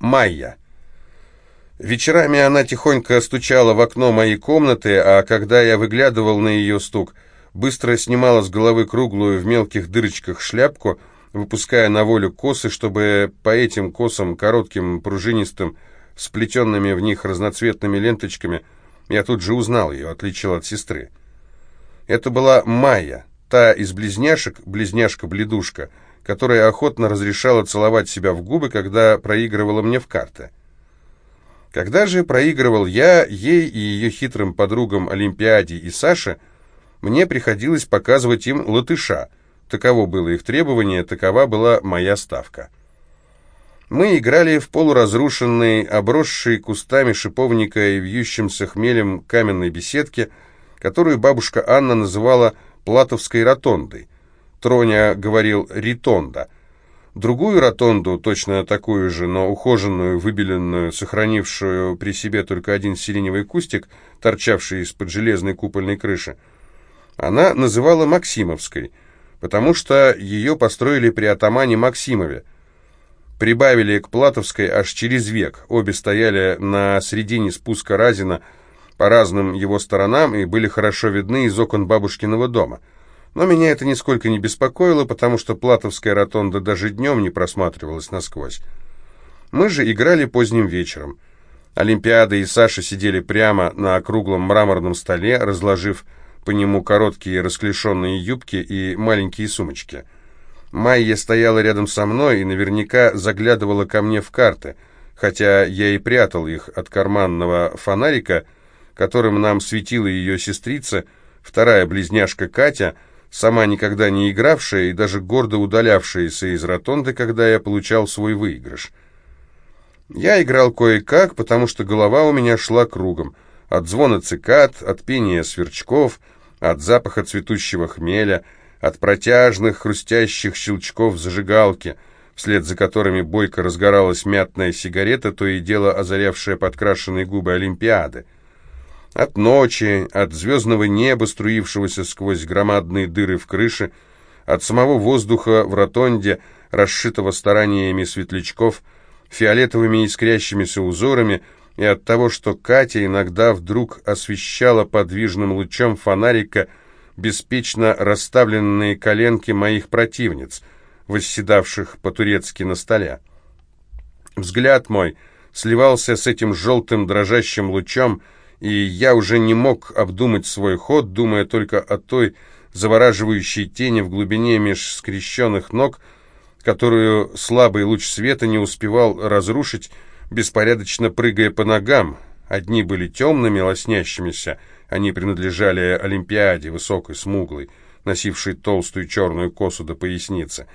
Майя. Вечерами она тихонько стучала в окно моей комнаты, а когда я выглядывал на ее стук, быстро снимала с головы круглую в мелких дырочках шляпку, выпуская на волю косы, чтобы по этим косам, коротким, пружинистым, сплетенными в них разноцветными ленточками, я тут же узнал ее, отличил от сестры. Это была Майя, та из близняшек, близняшка-бледушка, которая охотно разрешала целовать себя в губы, когда проигрывала мне в карты. Когда же проигрывал я, ей и ее хитрым подругам Олимпиаде и Саше, мне приходилось показывать им латыша. Таково было их требование, такова была моя ставка. Мы играли в полуразрушенной, обросшей кустами шиповника и вьющимся хмелем каменной беседке, которую бабушка Анна называла «Платовской ротондой». Троня говорил «ритонда», Другую ротонду, точно такую же, но ухоженную, выбеленную, сохранившую при себе только один сиреневый кустик, торчавший из-под железной купольной крыши, она называла Максимовской, потому что ее построили при атамане Максимове. Прибавили к Платовской аж через век, обе стояли на середине спуска Разина по разным его сторонам и были хорошо видны из окон бабушкиного дома – но меня это нисколько не беспокоило, потому что Платовская ротонда даже днем не просматривалась насквозь. Мы же играли поздним вечером. Олимпиада и Саша сидели прямо на округлом мраморном столе, разложив по нему короткие расклешенные юбки и маленькие сумочки. Майя стояла рядом со мной и наверняка заглядывала ко мне в карты, хотя я и прятал их от карманного фонарика, которым нам светила ее сестрица, вторая близняшка Катя — сама никогда не игравшая и даже гордо удалявшаяся из ротонды, когда я получал свой выигрыш. Я играл кое-как, потому что голова у меня шла кругом. От звона цикад, от пения сверчков, от запаха цветущего хмеля, от протяжных хрустящих щелчков зажигалки, вслед за которыми бойко разгоралась мятная сигарета, то и дело озарявшая подкрашенные губы Олимпиады. От ночи, от звездного неба, струившегося сквозь громадные дыры в крыше, от самого воздуха в ротонде, расшитого стараниями светлячков, фиолетовыми искрящимися узорами, и от того, что Катя иногда вдруг освещала подвижным лучом фонарика беспечно расставленные коленки моих противниц, восседавших по-турецки на столе. Взгляд мой сливался с этим желтым дрожащим лучом, и я уже не мог обдумать свой ход, думая только о той завораживающей тени в глубине меж скрещенных ног, которую слабый луч света не успевал разрушить, беспорядочно прыгая по ногам. Одни были темными, лоснящимися, они принадлежали Олимпиаде, высокой, смуглой, носившей толстую черную косу до поясницы.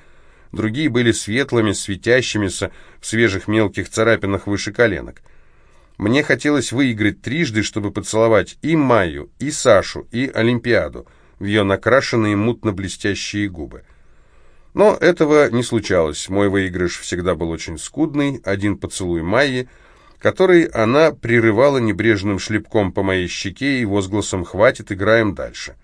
Другие были светлыми, светящимися, в свежих мелких царапинах выше коленок. Мне хотелось выиграть трижды, чтобы поцеловать и Майю, и Сашу, и Олимпиаду в ее накрашенные мутно-блестящие губы. Но этого не случалось. Мой выигрыш всегда был очень скудный, один поцелуй Майи, который она прерывала небрежным шлепком по моей щеке и возгласом «Хватит, играем дальше».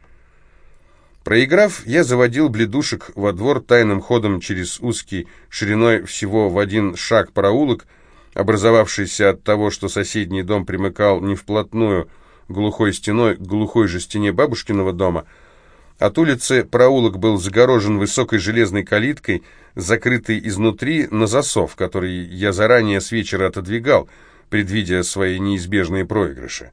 Проиграв, я заводил бледушек во двор тайным ходом через узкий, шириной всего в один шаг проулок, образовавшийся от того, что соседний дом примыкал не вплотную глухой стеной к глухой же стене бабушкиного дома. От улицы проулок был загорожен высокой железной калиткой, закрытой изнутри на засов, который я заранее с вечера отодвигал, предвидя свои неизбежные проигрыши.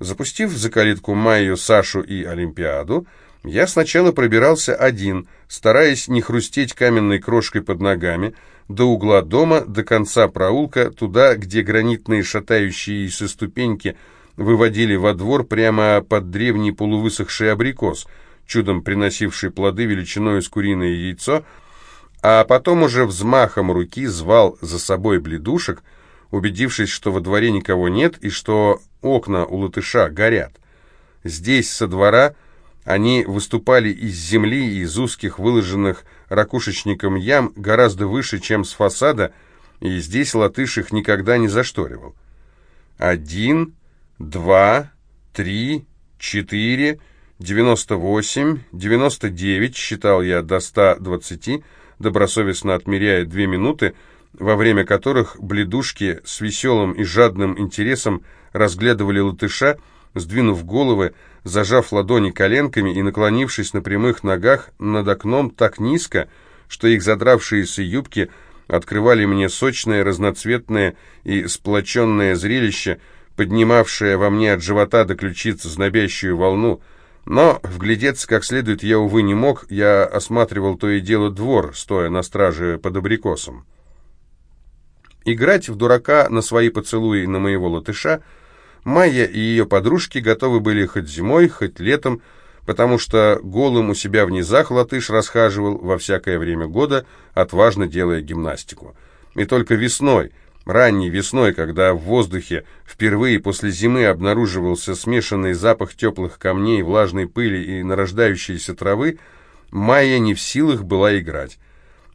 Запустив за калитку Майю, Сашу и Олимпиаду, я сначала пробирался один, стараясь не хрустеть каменной крошкой под ногами, до угла дома, до конца проулка, туда, где гранитные шатающиеся ступеньки выводили во двор прямо под древний полувысохший абрикос, чудом приносивший плоды величиной с куриное яйцо, а потом уже взмахом руки звал за собой бледушек, убедившись, что во дворе никого нет и что окна у латыша горят. Здесь, со двора, они выступали из земли и из узких, выложенных ракушечником ям гораздо выше, чем с фасада, и здесь латыш их никогда не зашторивал. Один, два, три, четыре, девяносто восемь, девяносто девять, считал я до ста двадцати, добросовестно отмеряя две минуты, во время которых бледушки с веселым и жадным интересом разглядывали латыша, сдвинув головы, зажав ладони коленками и наклонившись на прямых ногах над окном так низко, что их задравшиеся юбки открывали мне сочное, разноцветное и сплоченное зрелище, поднимавшее во мне от живота до ключицы знобящую волну. Но вглядеться как следует я, увы, не мог, я осматривал то и дело двор, стоя на страже под абрикосом. Играть в дурака на свои поцелуи на моего латыша Майя и ее подружки готовы были хоть зимой, хоть летом, потому что голым у себя в низах латыш расхаживал во всякое время года, отважно делая гимнастику. И только весной, ранней весной, когда в воздухе впервые после зимы обнаруживался смешанный запах теплых камней, влажной пыли и нарождающейся травы, Майя не в силах была играть.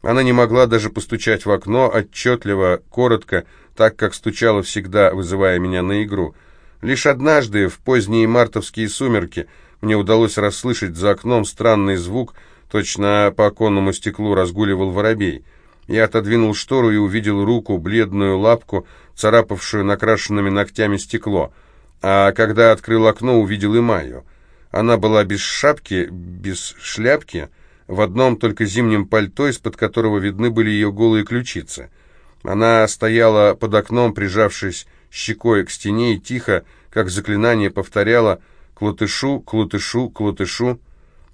Она не могла даже постучать в окно отчетливо, коротко, так как стучала всегда, вызывая меня на игру. Лишь однажды, в поздние мартовские сумерки, мне удалось расслышать за окном странный звук, точно по оконному стеклу разгуливал воробей. Я отодвинул штору и увидел руку, бледную лапку, царапавшую накрашенными ногтями стекло. А когда открыл окно, увидел и Майю. Она была без шапки, без шляпки, в одном только зимнем пальто, из-под которого видны были ее голые ключицы. Она стояла под окном, прижавшись щекой к стене и тихо, как заклинание, повторяла к латышу, к латышу, к латышу.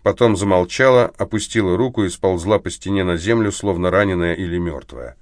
Потом замолчала, опустила руку и сползла по стене на землю, словно раненая или мертвая.